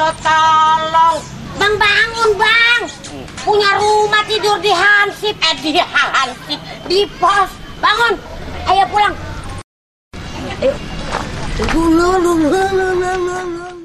Allah tolong. Bang bangun bang. Hmm. Punya rumah tidur di Hansip. Eh di Hansip. Di pos. Bangun. Ayo pulang. Ayo. Lu lu lu lu.